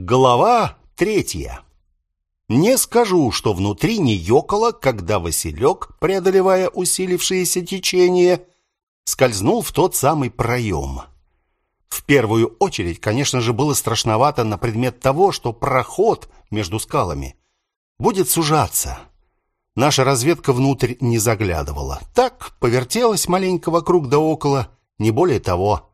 Глава третья. Не скажу, что внутри не ёкало, когда Василек, преодолевая усилившееся течение, скользнул в тот самый проем. В первую очередь, конечно же, было страшновато на предмет того, что проход между скалами будет сужаться. Наша разведка внутрь не заглядывала. Так, повертелась маленько вокруг да около, не более того.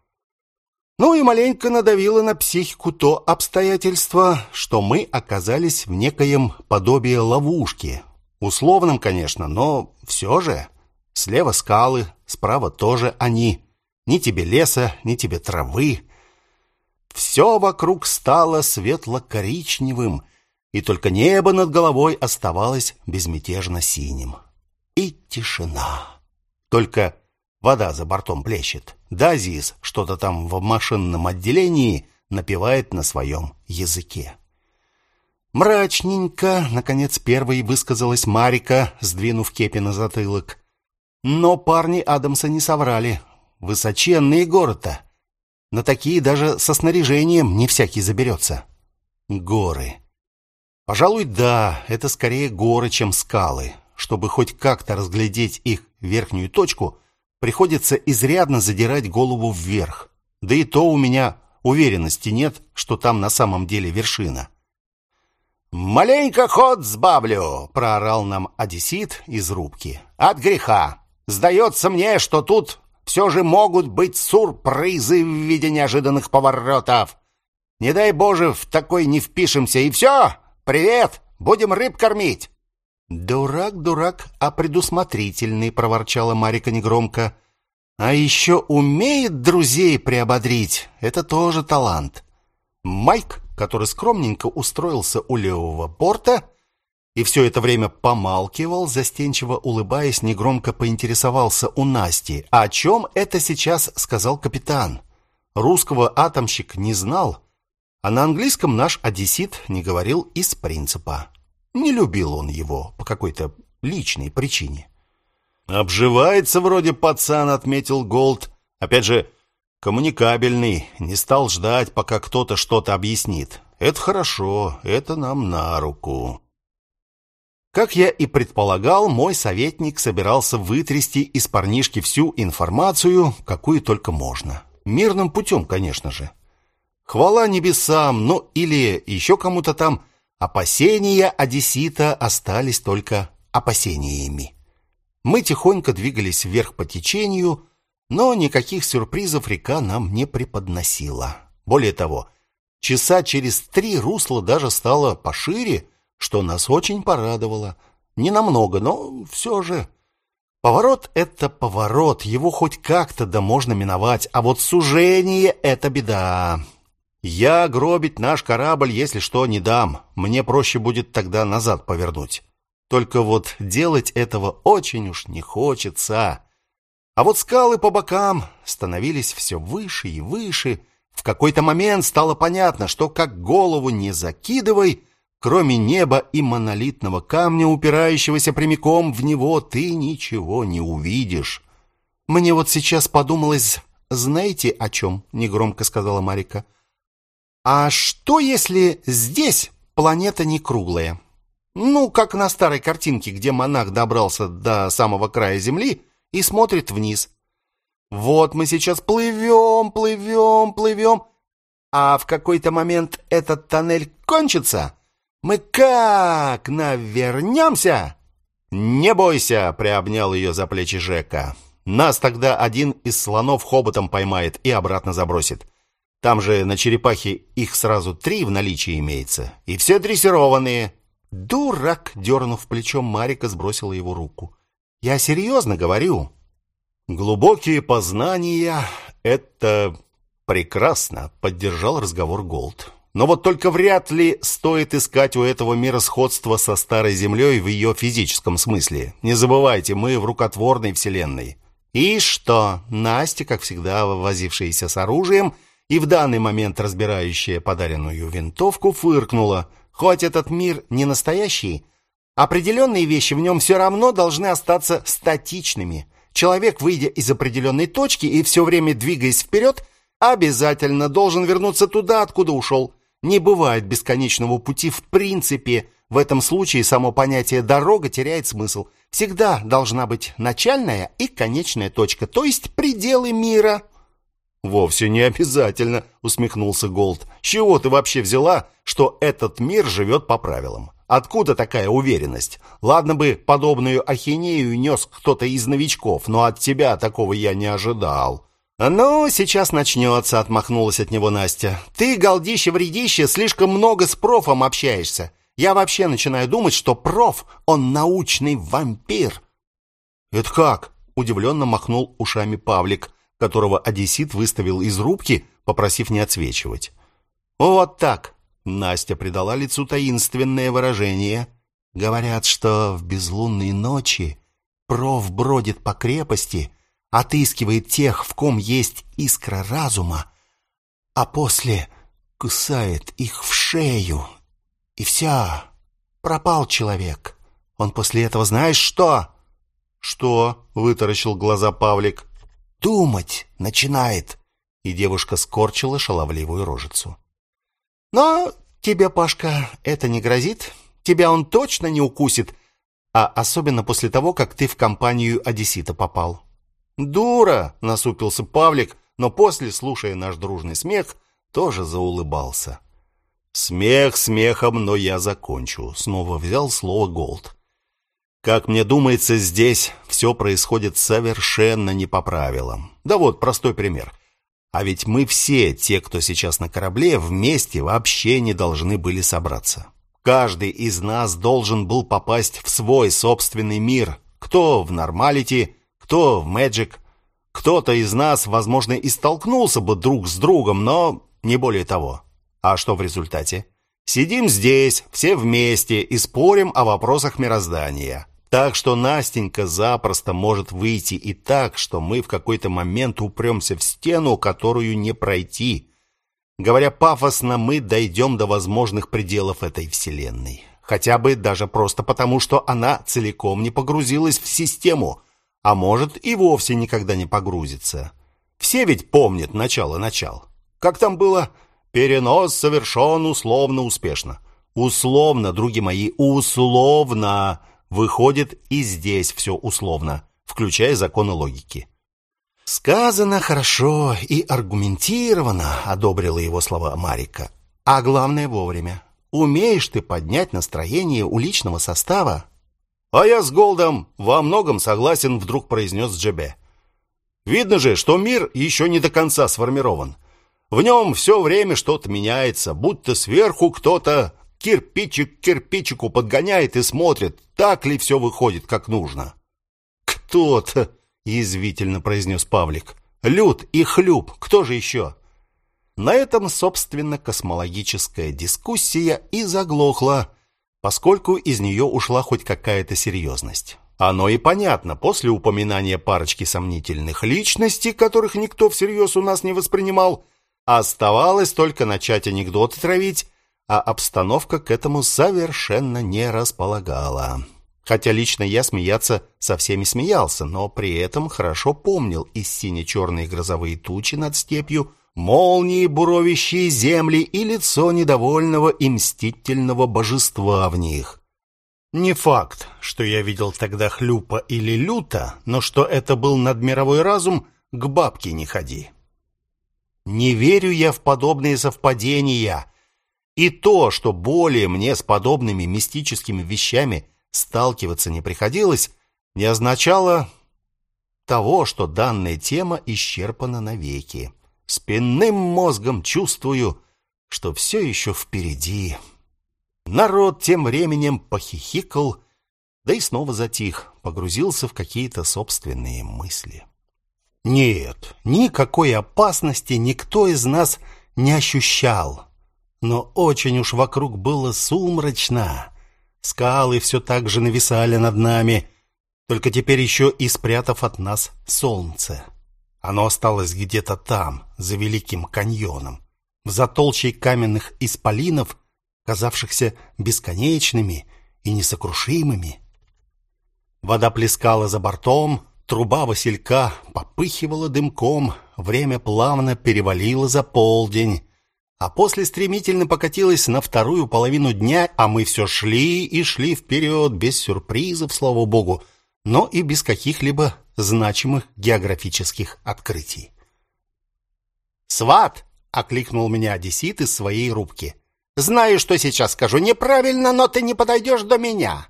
Ну и маленько надавило на психику то обстоятельство, что мы оказались в некоем подобии ловушки. Условном, конечно, но все же. Слева скалы, справа тоже они. Ни тебе леса, ни тебе травы. Все вокруг стало светло-коричневым, и только небо над головой оставалось безмятежно синим. И тишина. Только Вода за бортом плещет. Дазис что-то там в машинном отделении напевает на своем языке. Мрачненько, наконец, первой высказалась Марика, сдвинув кепи на затылок. Но парни Адамса не соврали. Высоченные горы-то. На такие даже со снаряжением не всякий заберется. Горы. Пожалуй, да, это скорее горы, чем скалы. Чтобы хоть как-то разглядеть их верхнюю точку, приходится изрядно задирать голову вверх. Да и то у меня уверенности нет, что там на самом деле вершина. «Маленько ход сбавлю!» — проорал нам одессит из рубки. «От греха! Сдается мне, что тут все же могут быть сюрпризы в виде неожиданных поворотов. Не дай Боже, в такой не впишемся, и все! Привет! Будем рыб кормить!» «Дурак, дурак, а предусмотрительный», — проворчала Марика негромко. «А еще умеет друзей приободрить. Это тоже талант». Майк, который скромненько устроился у левого борта и все это время помалкивал, застенчиво улыбаясь, негромко поинтересовался у Насти, «А о чем это сейчас сказал капитан?» Русского атомщик не знал, а на английском наш одессит не говорил из принципа. Не любил он его по какой-то личной причине. «Обживается вроде пацан», — отметил Голд. «Опять же, коммуникабельный, не стал ждать, пока кто-то что-то объяснит. Это хорошо, это нам на руку». Как я и предполагал, мой советник собирался вытрясти из парнишки всю информацию, какую только можно. Мирным путем, конечно же. Хвала небесам, ну или еще кому-то там – Опасения одессита остались только опасениями. Мы тихонько двигались вверх по течению, но никаких сюрпризов река нам не преподносила. Более того, часа через три русло даже стало пошире, что нас очень порадовало. Не намного, но все же. Поворот — это поворот, его хоть как-то да можно миновать, а вот сужение — это беда. Я гробить наш корабль, если что, не дам. Мне проще будет тогда назад повернуть. Только вот делать этого очень уж не хочется. А вот скалы по бокам становились все выше и выше. В какой-то момент стало понятно, что как голову не закидывай, кроме неба и монолитного камня, упирающегося прямиком в него, ты ничего не увидишь. Мне вот сейчас подумалось, знаете о чем? Негромко сказала Марика. А что если здесь планета не круглая? Ну, как на старой картинке, где монах добрался до самого края Земли и смотрит вниз. Вот мы сейчас плывем, плывем, плывем, а в какой-то момент этот тоннель кончится. Мы как навернемся? Не бойся, приобнял ее за плечи Жека. Нас тогда один из слонов хоботом поймает и обратно забросит. Там же на черепахе их сразу три в наличии имеется. И все дрессированные. Дурак, дернув плечом, Марика сбросила его руку. Я серьезно говорю. Глубокие познания — это прекрасно, поддержал разговор Голд. Но вот только вряд ли стоит искать у этого мира сходства со старой землей в ее физическом смысле. Не забывайте, мы в рукотворной вселенной. И что? Настя, как всегда возившаяся с оружием, и в данный момент разбирающая подаренную винтовку фыркнула. Хоть этот мир не настоящий, определенные вещи в нем все равно должны остаться статичными. Человек, выйдя из определенной точки и все время двигаясь вперед, обязательно должен вернуться туда, откуда ушел. Не бывает бесконечного пути в принципе. В этом случае само понятие «дорога» теряет смысл. Всегда должна быть начальная и конечная точка, то есть пределы мира. «Вовсе не обязательно», — усмехнулся Голд. «С чего ты вообще взяла, что этот мир живет по правилам? Откуда такая уверенность? Ладно бы подобную ахинею нес кто-то из новичков, но от тебя такого я не ожидал». «Ну, сейчас начнется», — отмахнулась от него Настя. «Ты, голдище-вредище, слишком много с профом общаешься. Я вообще начинаю думать, что проф, он научный вампир». «Это как?» — удивленно махнул ушами Павлик которого одессит выставил из рубки, попросив не отсвечивать. «Вот так!» — Настя придала лицу таинственное выражение. «Говорят, что в безлунные ночи проф бродит по крепости, отыскивает тех, в ком есть искра разума, а после кусает их в шею. И вся, пропал человек. Он после этого знаешь что?» «Что?» — вытаращил глаза Павлик думать начинает. И девушка скорчила шаловливую рожицу. Но тебе, Пашка, это не грозит. Тебя он точно не укусит, а особенно после того, как ты в компанию одессита попал. Дура, насупился Павлик, но после, слушая наш дружный смех, тоже заулыбался. Смех смехом, но я закончу. Снова взял слово Голд. Как мне думается, здесь все происходит совершенно не по правилам. Да вот простой пример. А ведь мы все, те, кто сейчас на корабле, вместе вообще не должны были собраться. Каждый из нас должен был попасть в свой собственный мир. Кто в нормалити, кто в мэджик. Кто-то из нас, возможно, и столкнулся бы друг с другом, но не более того. А что в результате? Сидим здесь, все вместе, и спорим о вопросах мироздания. Так что Настенька запросто может выйти и так, что мы в какой-то момент упремся в стену, которую не пройти. Говоря пафосно, мы дойдем до возможных пределов этой вселенной. Хотя бы даже просто потому, что она целиком не погрузилась в систему, а может и вовсе никогда не погрузится. Все ведь помнят начало-начал. Как там было? Перенос совершен условно успешно. Условно, други мои, условно. Выходит, и здесь все условно, включая законы логики. «Сказано хорошо и аргументированно», — одобрила его слова Марика. «А главное вовремя. Умеешь ты поднять настроение у личного состава?» «А я с Голдом во многом согласен», — вдруг произнес Джебе. «Видно же, что мир еще не до конца сформирован. В нем все время что-то меняется, будто сверху кто-то кирпичик к кирпичику подгоняет и смотрит, так ли все выходит, как нужно. «Кто-то», — язвительно произнес Павлик. «Люд и Хлюб, кто же еще?» На этом, собственно, космологическая дискуссия и заглохла, поскольку из нее ушла хоть какая-то серьезность. Оно и понятно, после упоминания парочки сомнительных личностей, которых никто всерьез у нас не воспринимал, оставалось только начать анекдоты травить а обстановка к этому совершенно не располагала. Хотя лично я смеяться со всеми смеялся, но при этом хорошо помнил и сине-черные грозовые тучи над степью, молнии, буровящие земли и лицо недовольного и мстительного божества в них. Не факт, что я видел тогда хлюпа или люта, но что это был надмировой разум, к бабке не ходи. Не верю я в подобные совпадения, и то, что более мне с подобными мистическими вещами сталкиваться не приходилось, не означало того, что данная тема исчерпана навеки. Спинным мозгом чувствую, что все еще впереди. Народ тем временем похихикал, да и снова затих, погрузился в какие-то собственные мысли. Нет, никакой опасности никто из нас не ощущал но очень уж вокруг было сумрачно. Скалы все так же нависали над нами, только теперь еще и спрятав от нас солнце. Оно осталось где-то там, за Великим каньоном, в затолчей каменных исполинов, казавшихся бесконечными и несокрушимыми. Вода плескала за бортом, труба василька попыхивала дымком, время плавно перевалило за полдень, а после стремительно покатилась на вторую половину дня, а мы все шли и шли вперед, без сюрпризов, слава богу, но и без каких-либо значимых географических открытий. «Сват!» — окликнул меня одессит из своей рубки. «Знаю, что сейчас скажу неправильно, но ты не подойдешь до меня!»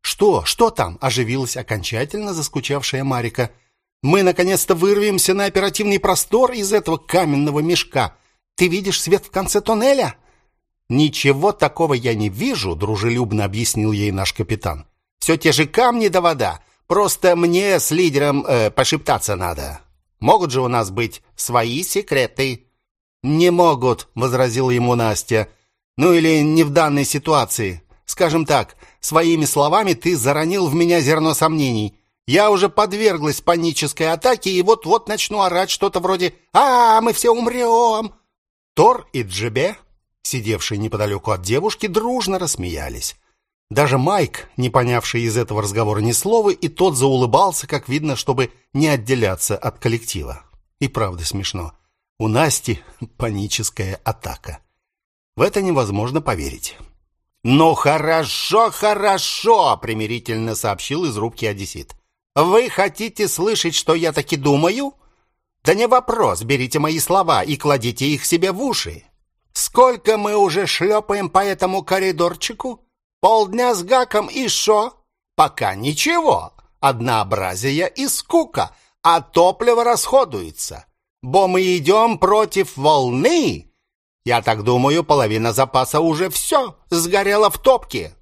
«Что? Что там?» — оживилась окончательно заскучавшая Марика. «Мы, наконец-то, вырвемся на оперативный простор из этого каменного мешка. Ты видишь свет в конце тоннеля?» «Ничего такого я не вижу», — дружелюбно объяснил ей наш капитан. «Все те же камни да вода. Просто мне с лидером э, пошептаться надо. Могут же у нас быть свои секреты?» «Не могут», — возразила ему Настя. «Ну или не в данной ситуации. Скажем так, своими словами ты заронил в меня зерно сомнений. Я уже подверглась панической атаке и вот-вот начну орать что-то вроде «А, мы все умрем!» Тор и Джебе, сидевшие неподалеку от девушки, дружно рассмеялись. Даже Майк, не понявший из этого разговора ни слова, и тот заулыбался, как видно, чтобы не отделяться от коллектива. И правда смешно. У Насти паническая атака. В это невозможно поверить. «Ну хорошо, хорошо!» — примирительно сообщил из рубки одессит. «Вы хотите слышать, что я таки думаю?» Да не вопрос, берите мои слова и кладите их себе в уши. Сколько мы уже шлепаем по этому коридорчику? Полдня с гаком и шо? Пока ничего. Однообразие и скука, а топливо расходуется. Бо мы идем против волны. Я так думаю, половина запаса уже все, сгорела в топке.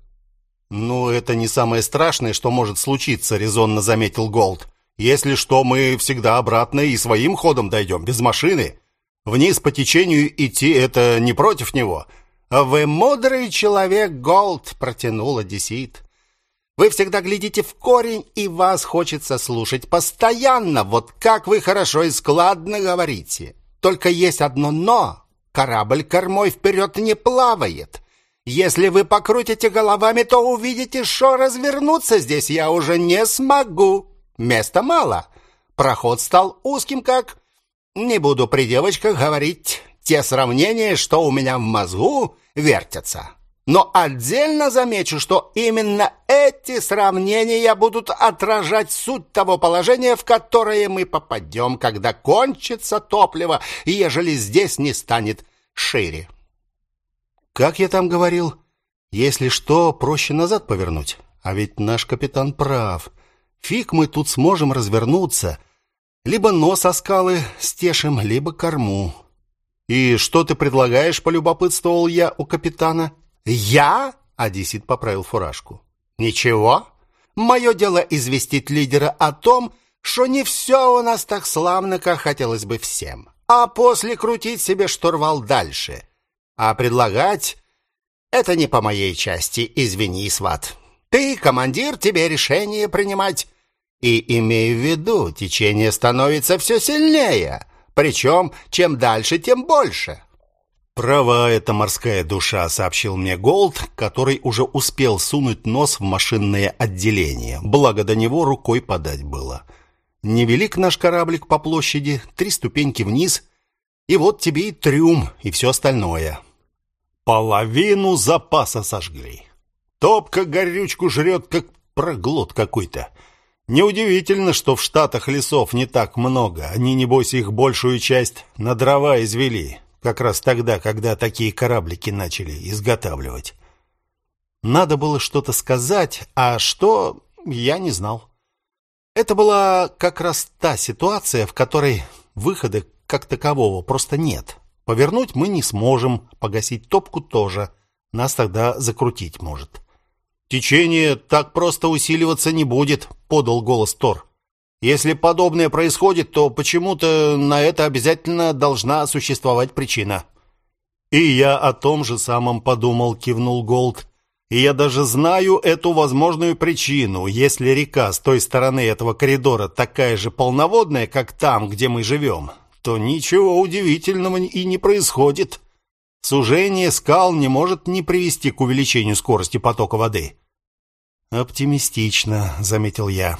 Ну, это не самое страшное, что может случиться, резонно заметил Голд. Если что, мы всегда обратно и своим ходом дойдем, без машины. Вниз по течению идти — это не против него. А вы мудрый человек, Голд, протянул Одессит. Вы всегда глядите в корень, и вас хочется слушать постоянно. Вот как вы хорошо и складно говорите. Только есть одно «но». Корабль кормой вперед не плавает. Если вы покрутите головами, то увидите, что развернуться здесь я уже не смогу. Места мало. Проход стал узким, как... Не буду при девочках говорить те сравнения, что у меня в мозгу вертятся. Но отдельно замечу, что именно эти сравнения будут отражать суть того положения, в которое мы попадем, когда кончится топливо, ежели здесь не станет шире. Как я там говорил, если что, проще назад повернуть. А ведь наш капитан прав. Фиг мы тут сможем развернуться. Либо нос о скалы стешим, либо корму. «И что ты предлагаешь?» — полюбопытствовал я у капитана. «Я?» — Одессит поправил фуражку. «Ничего. Мое дело известить лидера о том, что не все у нас так славно, как хотелось бы всем, а после крутить себе штурвал дальше. А предлагать — это не по моей части, извини, сват. Ты, командир, тебе решение принимать. И имей в виду, течение становится все сильнее. Причем, чем дальше, тем больше. «Права эта морская душа», — сообщил мне Голд, который уже успел сунуть нос в машинное отделение. Благо до него рукой подать было. Невелик наш кораблик по площади, три ступеньки вниз, и вот тебе и трюм, и все остальное. Половину запаса сожгли. Топка горючку жрет, как проглот какой-то. Неудивительно, что в штатах лесов не так много. Они, небось, их большую часть на дрова извели. Как раз тогда, когда такие кораблики начали изготавливать. Надо было что-то сказать, а что, я не знал. Это была как раз та ситуация, в которой выхода как такового просто нет. Повернуть мы не сможем, погасить топку тоже. Нас тогда закрутить может. «Течение так просто усиливаться не будет», — подал голос Тор. «Если подобное происходит, то почему-то на это обязательно должна существовать причина». «И я о том же самом подумал», — кивнул Голд. «И я даже знаю эту возможную причину. Если река с той стороны этого коридора такая же полноводная, как там, где мы живем, то ничего удивительного и не происходит». Сужение скал не может не привести к увеличению скорости потока воды. Оптимистично, заметил я.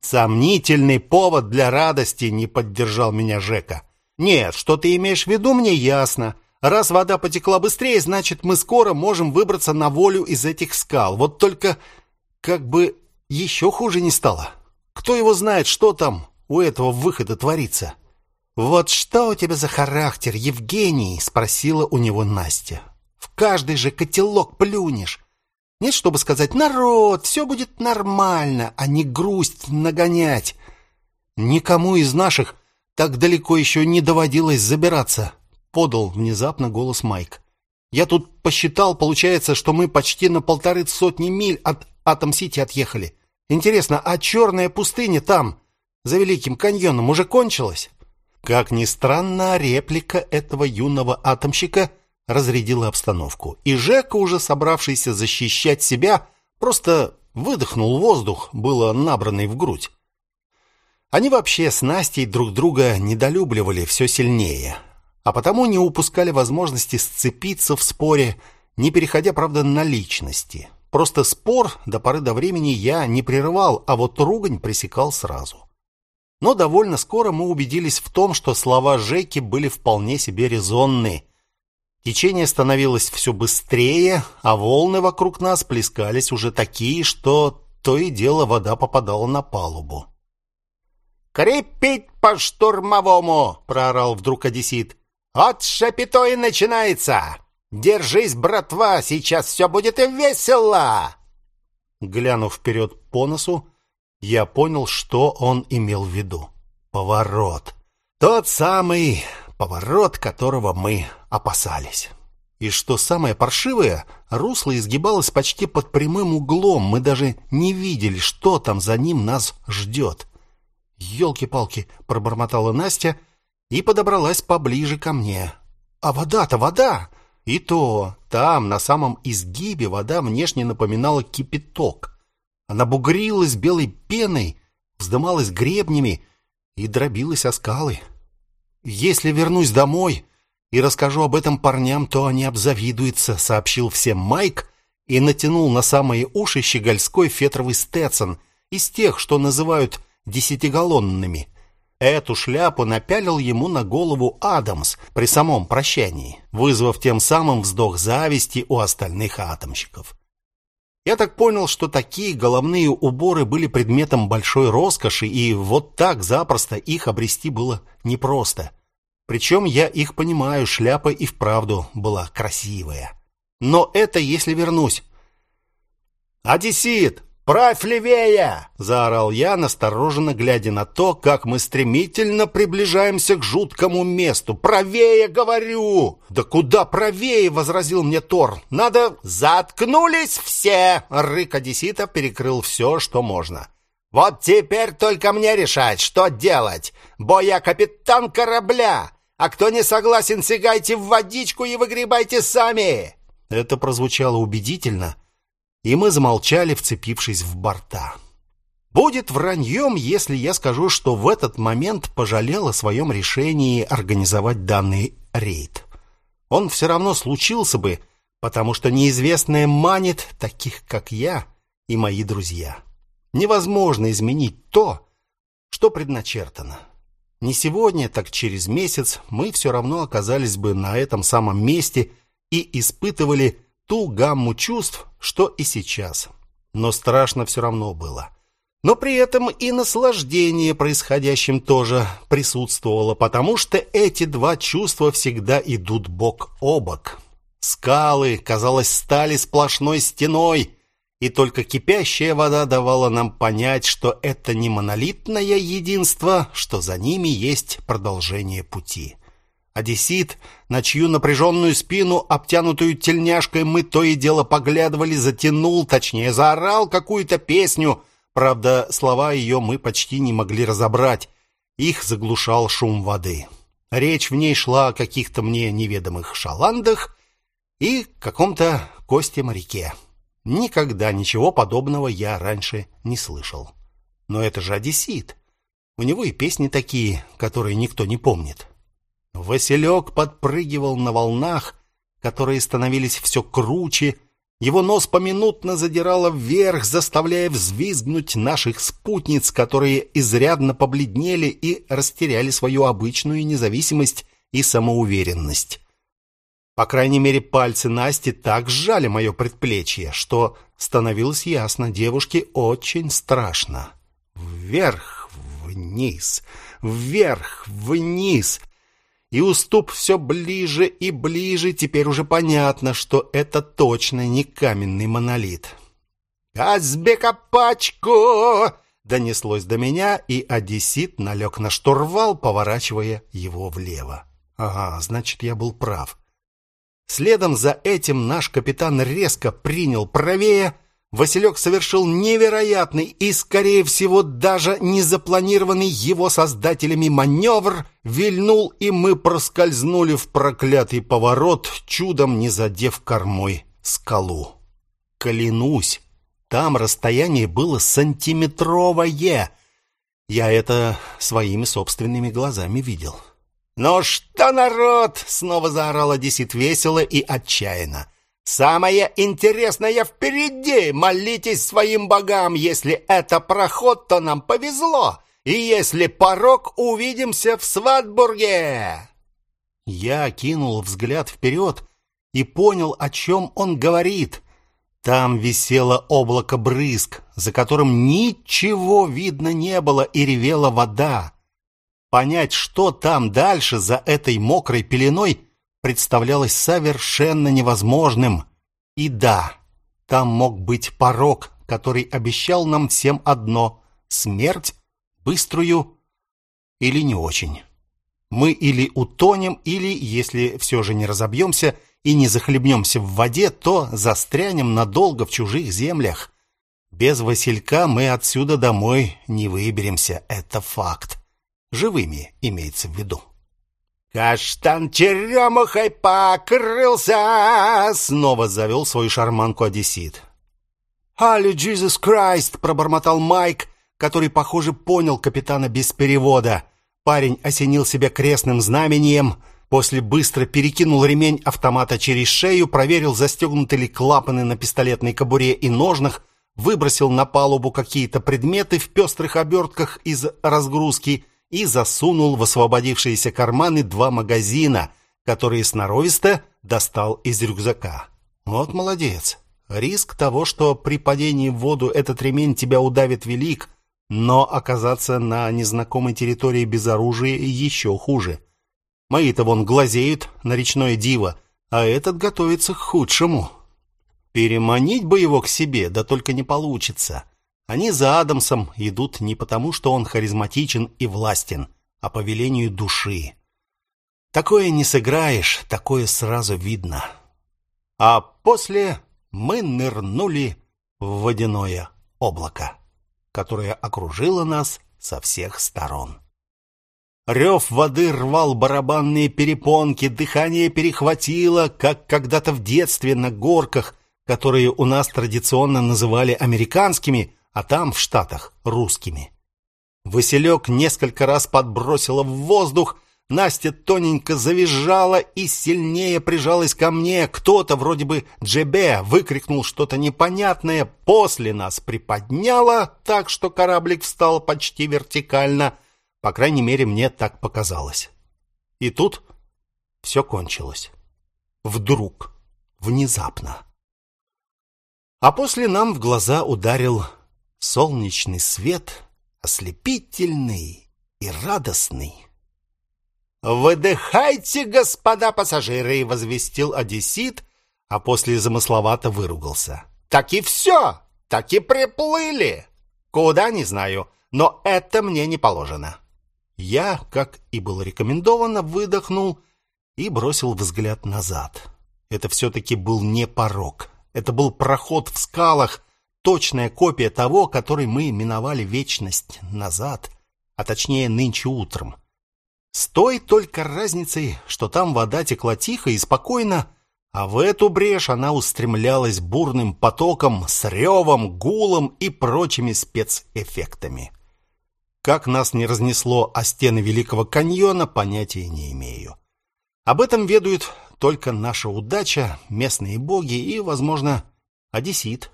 Сомнительный повод для радости, не поддержал меня Жека. Нет, что ты имеешь в виду, мне ясно. Раз вода потекла быстрее, значит, мы скоро можем выбраться на волю из этих скал. Вот только как бы еще хуже не стало. Кто его знает, что там у этого выхода творится? Вот что у тебя за характер, Евгений, спросила у него Настя. В каждый же котелок плюнешь. Нет, чтобы сказать: "Народ, все будет нормально", а не грусть нагонять. Никому из наших так далеко еще не доводилось забираться подал внезапно голос Майк. Я тут посчитал, получается, что мы почти на полторы сотни миль от Атом-Сити отъехали. Интересно, а черная пустыня там, за Великим каньоном, уже кончилась? Как ни странно, реплика этого юного атомщика разрядила обстановку. И Жека, уже собравшийся защищать себя, просто выдохнул воздух, было набранный в грудь. Они вообще с Настей друг друга недолюбливали все сильнее а потому не упускали возможности сцепиться в споре, не переходя, правда, на личности. Просто спор до поры до времени я не прерывал, а вот ругань пресекал сразу. Но довольно скоро мы убедились в том, что слова Жеки были вполне себе резонны. Течение становилось все быстрее, а волны вокруг нас плескались уже такие, что то и дело вода попадала на палубу. «Крепить по штурмовому!» — проорал вдруг одессит. От шапито и начинается! Держись, братва, сейчас все будет весело!» Глянув вперед по носу, я понял, что он имел в виду. Поворот. Тот самый поворот, которого мы опасались. И что самое паршивое, русло изгибалось почти под прямым углом. Мы даже не видели, что там за ним нас ждет. «Елки-палки!» — пробормотала Настя — и подобралась поближе ко мне. А вода-то вода! И то, там, на самом изгибе, вода внешне напоминала кипяток. Она бугрилась белой пеной, вздымалась гребнями и дробилась о скалы. «Если вернусь домой и расскажу об этом парням, то они обзавидуются», — сообщил всем Майк и натянул на самые уши щегольской фетровый стетсон из тех, что называют десятигаллонными — Эту шляпу напялил ему на голову Адамс при самом прощании, вызвав тем самым вздох зависти у остальных атомщиков. Я так понял, что такие головные уборы были предметом большой роскоши, и вот так запросто их обрести было непросто. Причем я их понимаю, шляпа и вправду была красивая. Но это если вернусь. «Одессит, «Правь левее!» — заорал я, настороженно глядя на то, как мы стремительно приближаемся к жуткому месту. «Правее, говорю!» «Да куда правее?» — возразил мне Тор. «Надо...» «Заткнулись все!» — рык одессита перекрыл все, что можно. «Вот теперь только мне решать, что делать. Бо я капитан корабля, а кто не согласен, сигайте в водичку и выгребайте сами!» Это прозвучало убедительно, и мы замолчали, вцепившись в борта. Будет враньем, если я скажу, что в этот момент пожалел о своем решении организовать данный рейд. Он все равно случился бы, потому что неизвестное манит таких, как я и мои друзья. Невозможно изменить то, что предначертано. Не сегодня, так через месяц мы все равно оказались бы на этом самом месте и испытывали ту гамму чувств, что и сейчас. Но страшно все равно было. Но при этом и наслаждение происходящим тоже присутствовало, потому что эти два чувства всегда идут бок о бок. Скалы, казалось, стали сплошной стеной, и только кипящая вода давала нам понять, что это не монолитное единство, что за ними есть продолжение пути. Одессит, на чью напряженную спину, обтянутую тельняшкой, мы то и дело поглядывали, затянул, точнее, заорал какую-то песню. Правда, слова ее мы почти не могли разобрать. Их заглушал шум воды. Речь в ней шла о каких-то мне неведомых шаландах и каком-то косте-моряке. Никогда ничего подобного я раньше не слышал. Но это же одессит. У него и песни такие, которые никто не помнит. Василек подпрыгивал на волнах, которые становились все круче. Его нос поминутно задирало вверх, заставляя взвизгнуть наших спутниц, которые изрядно побледнели и растеряли свою обычную независимость и самоуверенность. По крайней мере, пальцы Насти так сжали мое предплечье, что становилось ясно, девушке очень страшно. Вверх, вниз, вверх, вниз. И уступ все ближе и ближе, теперь уже понятно, что это точно не каменный монолит. «Азбека пачку!» донеслось до меня, и одессит налег на штурвал, поворачивая его влево. Ага, значит, я был прав. Следом за этим наш капитан резко принял правее. Василек совершил невероятный и, скорее всего, даже не запланированный его создателями маневр, вильнул, и мы проскользнули в проклятый поворот, чудом не задев кормой скалу. Клянусь, там расстояние было сантиметровое. Я это своими собственными глазами видел. «Ну что, народ!» — снова заорал Одессит весело и отчаянно. «Самое интересное впереди! Молитесь своим богам! Если это проход, то нам повезло! И если порог, увидимся в Сватбурге!» Я кинул взгляд вперед и понял, о чем он говорит. Там висело облако брызг, за которым ничего видно не было, и ревела вода. Понять, что там дальше за этой мокрой пеленой, представлялось совершенно невозможным. И да, там мог быть порог, который обещал нам всем одно — смерть, быструю или не очень. Мы или утонем, или, если все же не разобьемся — и не захлебнемся в воде, то застрянем надолго в чужих землях. Без Василька мы отсюда домой не выберемся, это факт. Живыми имеется в виду. «Каштан черемухой покрылся!» Снова завел свою шарманку одессит. «Алло, Джизус Крайст!» — пробормотал Майк, который, похоже, понял капитана без перевода. Парень осенил себя крестным знамением — После быстро перекинул ремень автомата через шею, проверил, застегнуты ли клапаны на пистолетной кобуре и ножнах, выбросил на палубу какие-то предметы в пестрых обертках из разгрузки и засунул в освободившиеся карманы два магазина, которые сноровисто достал из рюкзака. Вот молодец. Риск того, что при падении в воду этот ремень тебя удавит, велик, но оказаться на незнакомой территории без оружия еще хуже. Мои-то вон глазеют на речное диво, а этот готовится к худшему. Переманить бы его к себе, да только не получится. Они за Адамсом идут не потому, что он харизматичен и властен, а по велению души. Такое не сыграешь, такое сразу видно. А после мы нырнули в водяное облако, которое окружило нас со всех сторон. Рев воды рвал барабанные перепонки, дыхание перехватило, как когда-то в детстве на горках, которые у нас традиционно называли американскими, а там, в Штатах, русскими. Василек несколько раз подбросила в воздух, Настя тоненько завизжала и сильнее прижалась ко мне. Кто-то, вроде бы Джебе, выкрикнул что-то непонятное, после нас приподняло, так что кораблик встал почти вертикально — по крайней мере, мне так показалось. И тут все кончилось. Вдруг, внезапно. А после нам в глаза ударил солнечный свет, ослепительный и радостный. «Выдыхайте, господа пассажиры!» — возвестил одессит, а после замысловато выругался. «Так и все! Так и приплыли! Куда, не знаю, но это мне не положено. Я, как и было рекомендовано, выдохнул и бросил взгляд назад. Это все-таки был не порог. Это был проход в скалах, точная копия того, который мы миновали вечность назад, а точнее нынче утром. С той только разницей, что там вода текла тихо и спокойно, а в эту брешь она устремлялась бурным потоком с ревом, гулом и прочими спецэффектами. Как нас не разнесло о стены Великого каньона, понятия не имею. Об этом ведают только наша удача, местные боги и, возможно, одессит.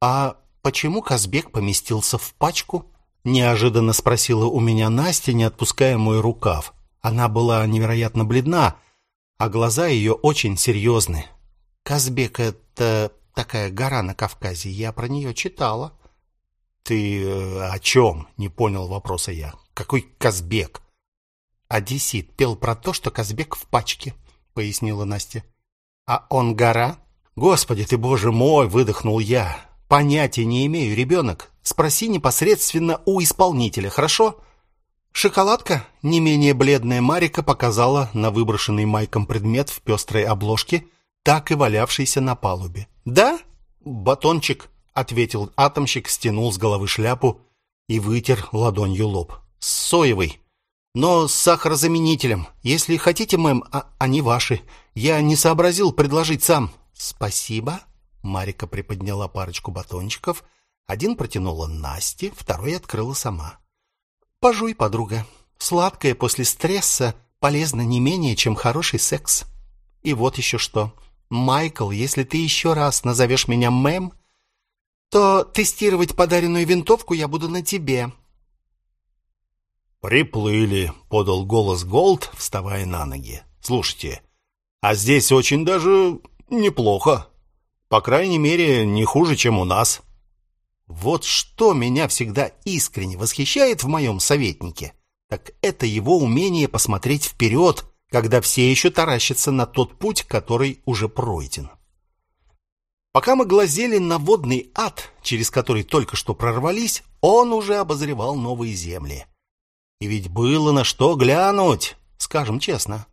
А почему Казбек поместился в пачку? неожиданно спросила у меня Настя, не отпуская мой рукав. Она была невероятно бледна, а глаза ее очень серьезны. Казбек — это такая гора на Кавказе, я про нее читала. Ты э, о чем? Не понял вопроса я. Какой Казбек? Одессит пел про то, что Казбек в пачке, пояснила Настя. А он гора? Господи ты, боже мой, выдохнул я. Понятия не имею, ребенок. Спроси непосредственно у исполнителя, хорошо? Шоколадка, не менее бледная Марика показала на выброшенный Майком предмет в пестрой обложке, так и валявшийся на палубе. Да? Батончик, ответил атомщик, стянул с головы шляпу и вытер ладонью лоб. Соевый, но с сахарозаменителем. Если хотите, мэм, а они ваши. Я не сообразил предложить сам. Спасибо. Марика приподняла парочку батончиков, один протянула Насте, второй открыла сама. Пожуй, подруга. Сладкое после стресса полезно не менее, чем хороший секс. И вот еще что. Майкл, если ты еще раз назовешь меня мэм, то тестировать подаренную винтовку я буду на тебе. Приплыли, подал голос Голд, вставая на ноги. Слушайте, а здесь очень даже неплохо. По крайней мере, не хуже, чем у нас. Вот что меня всегда искренне восхищает в моем советнике, так это его умение посмотреть вперед, когда все еще таращатся на тот путь, который уже пройден. Пока мы глазели на водный ад, через который только что прорвались, он уже обозревал новые земли. И ведь было на что глянуть, скажем честно.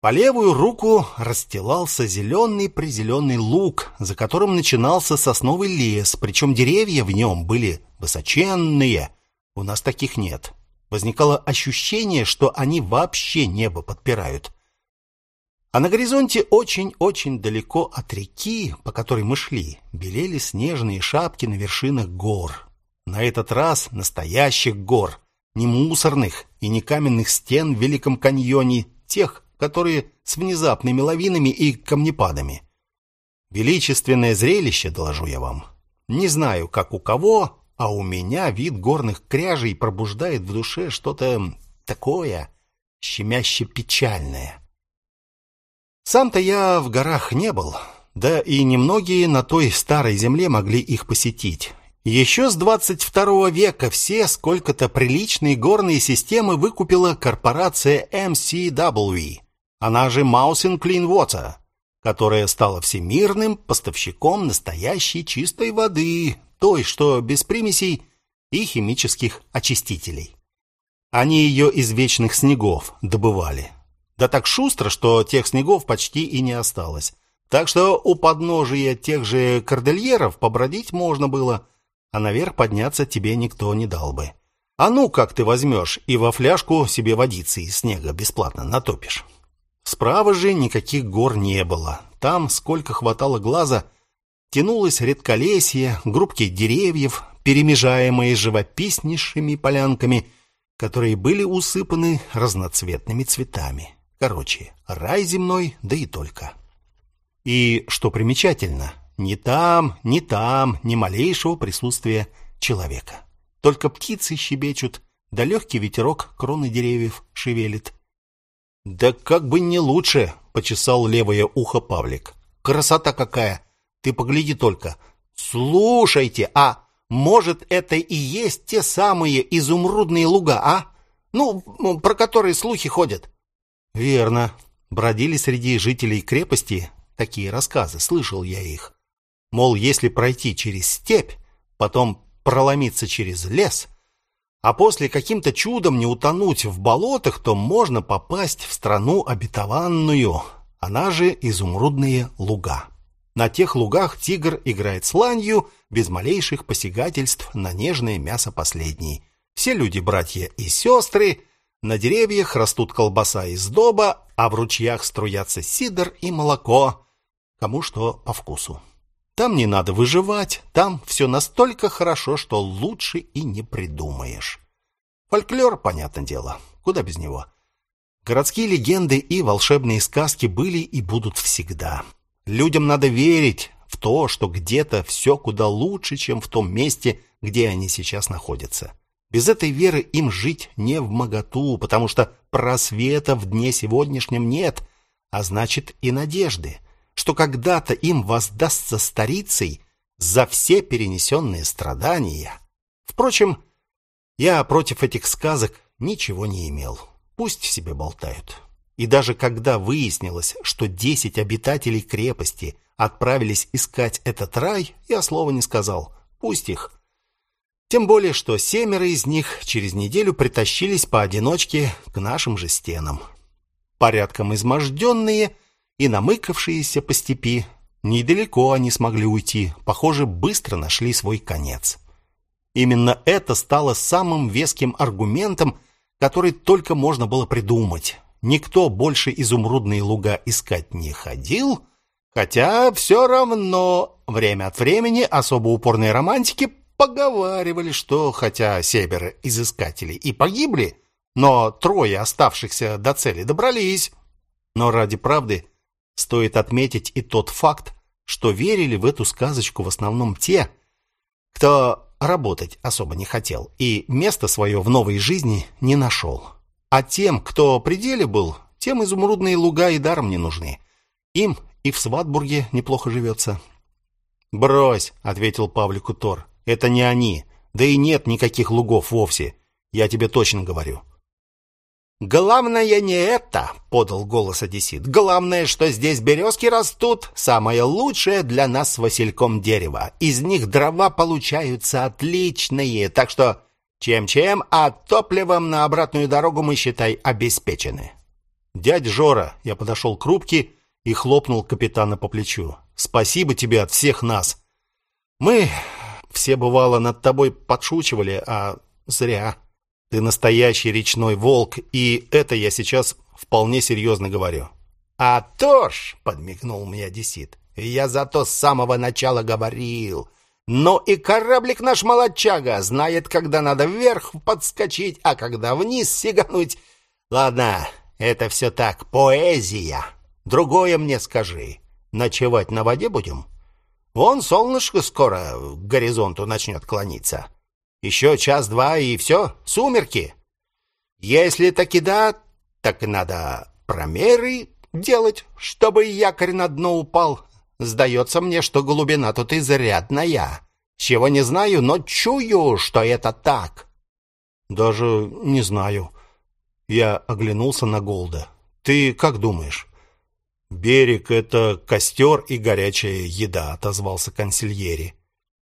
По левую руку расстилался зеленый-призеленый луг, за которым начинался сосновый лес, причем деревья в нем были высоченные. У нас таких нет. Возникало ощущение, что они вообще небо подпирают. А на горизонте очень-очень далеко от реки, по которой мы шли, белели снежные шапки на вершинах гор. На этот раз настоящих гор, не мусорных и не каменных стен в Великом каньоне, тех, которые с внезапными лавинами и камнепадами. Величественное зрелище, доложу я вам. Не знаю, как у кого, а у меня вид горных кряжей пробуждает в душе что-то такое щемяще печальное. Сам-то я в горах не был, да и немногие на той старой земле могли их посетить. Еще с 22 века все сколько-то приличные горные системы выкупила корпорация MCW она же Clean Water, которая стала всемирным поставщиком настоящей чистой воды, той, что без примесей и химических очистителей. Они ее из вечных снегов добывали. Да так шустро, что тех снегов почти и не осталось. Так что у подножия тех же кордильеров побродить можно было, а наверх подняться тебе никто не дал бы. А ну как ты возьмешь и во фляжку себе водицы из снега бесплатно натопишь. Справа же никаких гор не было. Там, сколько хватало глаза, тянулось редколесье, группки деревьев, перемежаемые живописнейшими полянками, которые были усыпаны разноцветными цветами. Короче, рай земной, да и только. И, что примечательно, ни там, ни там ни малейшего присутствия человека. Только птицы щебечут, да легкий ветерок кроны деревьев шевелит. Да как бы не лучше, почесал левое ухо Павлик. Красота какая! Ты погляди только. Слушайте, а может это и есть те самые изумрудные луга, а? Ну, про которые слухи ходят. Верно. Бродили среди жителей крепости такие рассказы, слышал я их. Мол, если пройти через степь, потом проломиться через лес, а после каким-то чудом не утонуть в болотах, то можно попасть в страну обетованную, она же изумрудные луга. На тех лугах тигр играет с ланью без малейших посягательств на нежное мясо последней. Все люди братья и сестры, на деревьях растут колбаса и сдоба, а в ручьях струятся сидр и молоко, кому что по вкусу. Там не надо выживать, там все настолько хорошо, что лучше и не придумаешь. Фольклор, понятное дело, куда без него. Городские легенды и волшебные сказки были и будут всегда. Людям надо верить в то, что где-то все куда лучше, чем в том месте, где они сейчас находятся. Без этой веры им жить не в моготу, потому что просвета в дне сегодняшнем нет, а значит и надежды, что когда-то им воздастся старицей за все перенесенные страдания. Впрочем, я против этих сказок ничего не имел. Пусть себе болтают. И даже когда выяснилось, что десять обитателей крепости отправились искать этот рай, я слова не сказал. Пусть их. Тем более, что семеро из них через неделю притащились поодиночке к нашим же стенам. Порядком изможденные и намыкавшиеся по степи, недалеко они смогли уйти, похоже, быстро нашли свой конец. Именно это стало самым веским аргументом, который только можно было придумать. Никто больше изумрудные луга искать не ходил, хотя все равно время от времени особо упорные романтики поговаривали, что хотя семеро изыскателей и погибли, но трое оставшихся до цели добрались. Но ради правды стоит отметить и тот факт, что верили в эту сказочку в основном те, кто работать особо не хотел и место свое в новой жизни не нашел. А тем, кто при деле был, тем изумрудные луга и даром не нужны. Им и в Сватбурге неплохо живется. «Брось», — ответил Павлику Тор, — «это не они, да и нет никаких лугов вовсе, я тебе точно говорю». «Главное не это», — подал голос Одессит. «Главное, что здесь березки растут, самое лучшее для нас Васильком дерево. Из них дрова получаются отличные, так что чем-чем, а топливом на обратную дорогу мы, считай, обеспечены». «Дядь Жора», — я подошел к рубке и хлопнул капитана по плечу. «Спасибо тебе от всех нас. Мы все, бывало, над тобой подшучивали, а зря». Ты настоящий речной волк, и это я сейчас вполне серьезно говорю. А то ж, подмигнул мне Одессит. Я зато с самого начала говорил. Но и кораблик наш молодчага знает, когда надо вверх подскочить, а когда вниз сигануть. Ладно, это все так, поэзия. Другое мне скажи. Ночевать на воде будем? Вон солнышко скоро к горизонту начнет клониться. Еще час-два и все, сумерки. Если таки да, так надо промеры делать, чтобы якорь на дно упал. Сдается мне, что глубина тут изрядная. Чего не знаю, но чую, что это так. Даже не знаю. Я оглянулся на Голда. Ты как думаешь? Берег — это костер и горячая еда, отозвался консильери.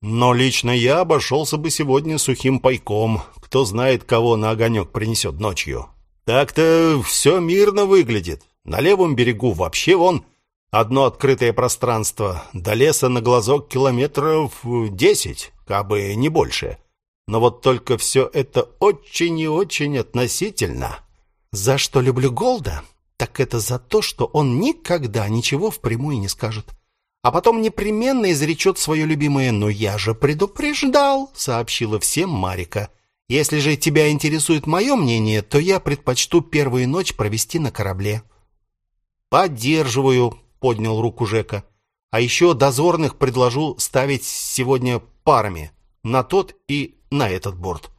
Но лично я обошелся бы сегодня сухим пайком. Кто знает, кого на огонек принесет ночью. Так-то все мирно выглядит. На левом берегу вообще вон одно открытое пространство. До леса на глазок километров десять, кабы не больше. Но вот только все это очень и очень относительно. За что люблю Голда? Так это за то, что он никогда ничего впрямую не скажет а потом непременно изречет свое любимое «но я же предупреждал», — сообщила всем Марика. «Если же тебя интересует мое мнение, то я предпочту первую ночь провести на корабле». «Поддерживаю», — поднял руку Жека. «А еще дозорных предложу ставить сегодня парами, на тот и на этот борт».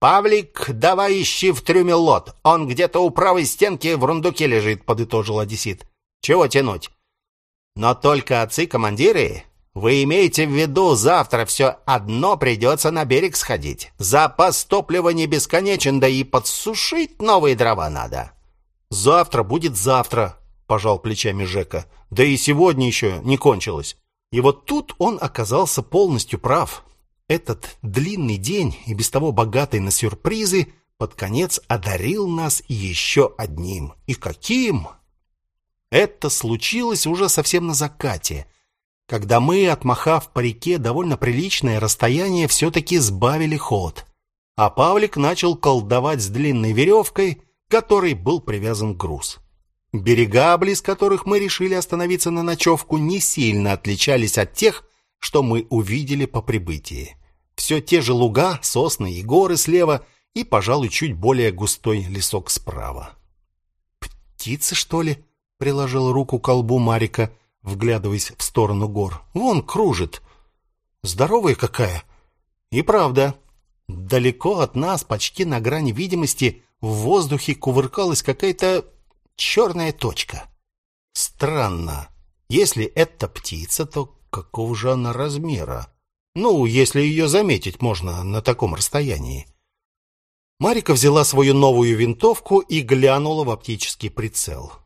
«Павлик, давай ищи в трюме лот. Он где-то у правой стенки в рундуке лежит», — подытожил Одессит. «Чего тянуть? Но только отцы-командиры, вы имеете в виду, завтра все одно придется на берег сходить. Запас топлива не бесконечен, да и подсушить новые дрова надо. Завтра будет завтра, пожал плечами Жека. Да и сегодня еще не кончилось. И вот тут он оказался полностью прав. Этот длинный день и без того богатый на сюрпризы под конец одарил нас еще одним. И каким? Это случилось уже совсем на закате, когда мы, отмахав по реке довольно приличное расстояние, все-таки сбавили ход. А Павлик начал колдовать с длинной веревкой, которой был привязан груз. Берега, близ которых мы решили остановиться на ночевку, не сильно отличались от тех, что мы увидели по прибытии. Все те же луга, сосны и горы слева и, пожалуй, чуть более густой лесок справа. «Птицы, что ли?» Приложил руку к колбу Марика, вглядываясь в сторону гор. Вон кружит. Здоровая какая. И правда, далеко от нас, почти на грани видимости, в воздухе кувыркалась какая-то черная точка. Странно. Если это птица, то какого же она размера? Ну, если ее заметить можно на таком расстоянии. Марика взяла свою новую винтовку и глянула в оптический прицел.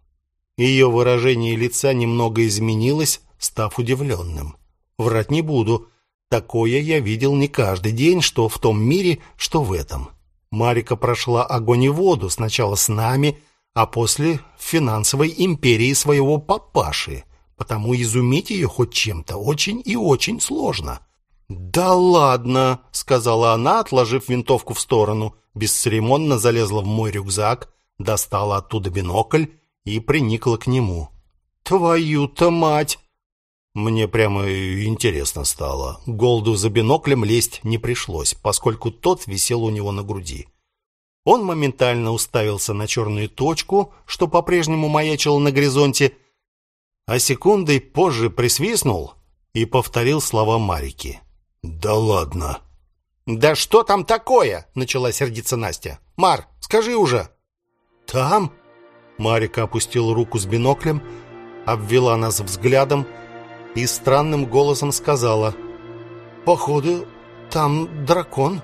Ее выражение лица немного изменилось, став удивленным. Врать не буду. Такое я видел не каждый день, что в том мире, что в этом. Марика прошла огонь и воду, сначала с нами, а после в финансовой империи своего папаши. Потому изумить ее хоть чем-то очень и очень сложно. «Да ладно!» — сказала она, отложив винтовку в сторону. Бесцеремонно залезла в мой рюкзак, достала оттуда бинокль и приникла к нему. «Твою-то мать!» Мне прямо интересно стало. Голду за биноклем лезть не пришлось, поскольку тот висел у него на груди. Он моментально уставился на черную точку, что по-прежнему маячила на горизонте, а секундой позже присвистнул и повторил слова Марики. «Да ладно!» «Да что там такое?» — начала сердиться Настя. «Мар, скажи уже!» «Там?» Марика опустила руку с биноклем, обвела нас взглядом и странным голосом сказала. «Походу, там дракон».